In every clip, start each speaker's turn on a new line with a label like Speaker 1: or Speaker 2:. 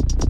Speaker 1: you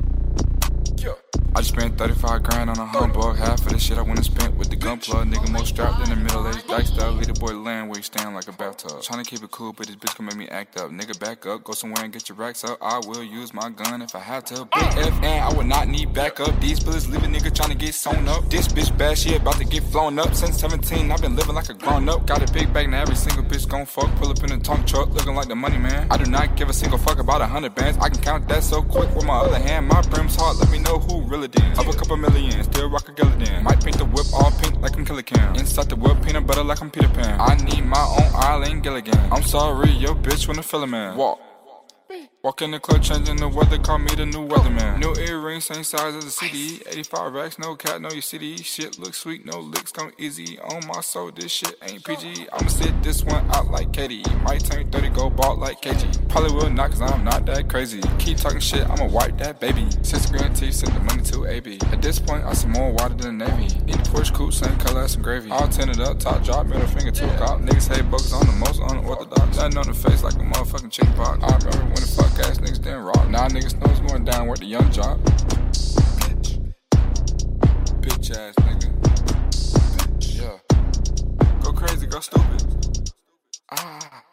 Speaker 1: I just spent 35 grand on a humbug. Half of the shit I went and spent with the gun plug. Nigga more strapped than the middle aged up. Lead the boy land where he stand like a bathtub. Tryna keep it cool, but this bitch gon' make me act up. Nigga back up, go somewhere and get your racks up. I will use my gun if I have to. And I would not need backup. These bullets leave a nigga tryna get sewn up. This bitch bad, she about to get flown up. Since 17, I've been living like a grown up. Got a big bag, now every single bitch gon' fuck. Pull up in a tongue truck, looking like the money man. I do not give a single fuck about a hundred bands. I can count that so quick with my other hand. My brim's hard, let me know who really Up a couple million, still rock a Gilligan. Might paint the whip all pink like I'm Killer Cam. Inside the whip, peanut butter like I'm Peter Pan. I need my own island Gilligan. I'm sorry, yo bitch wanna fill a man. Walk. Walk in the club, changing the weather, call me the new weatherman. Oh. New earrings, same size as the CD. 85 racks, no cat, no your city. Shit looks sweet, no licks come easy. On my soul, this shit ain't PG. I'ma sit this one out like Katie. Might turn 30, go bald like KG. Probably will not, cause I'm not that crazy. Keep talking shit, I'ma wipe that baby. Six grand T, send the money to AB. At this point, I some more water than the Navy. Eat the Porsche coupe, same color as some gravy. All tinted up, top drop, middle finger to a cop. Niggas hate bugs on the most unorthodox. Nothing on the face like a motherfucking chicken pox. Ass rock. Now niggas know it's going down with the young jock. Bitch. Bitch ass nigga. Yeah. Go crazy, go stupid. Ah.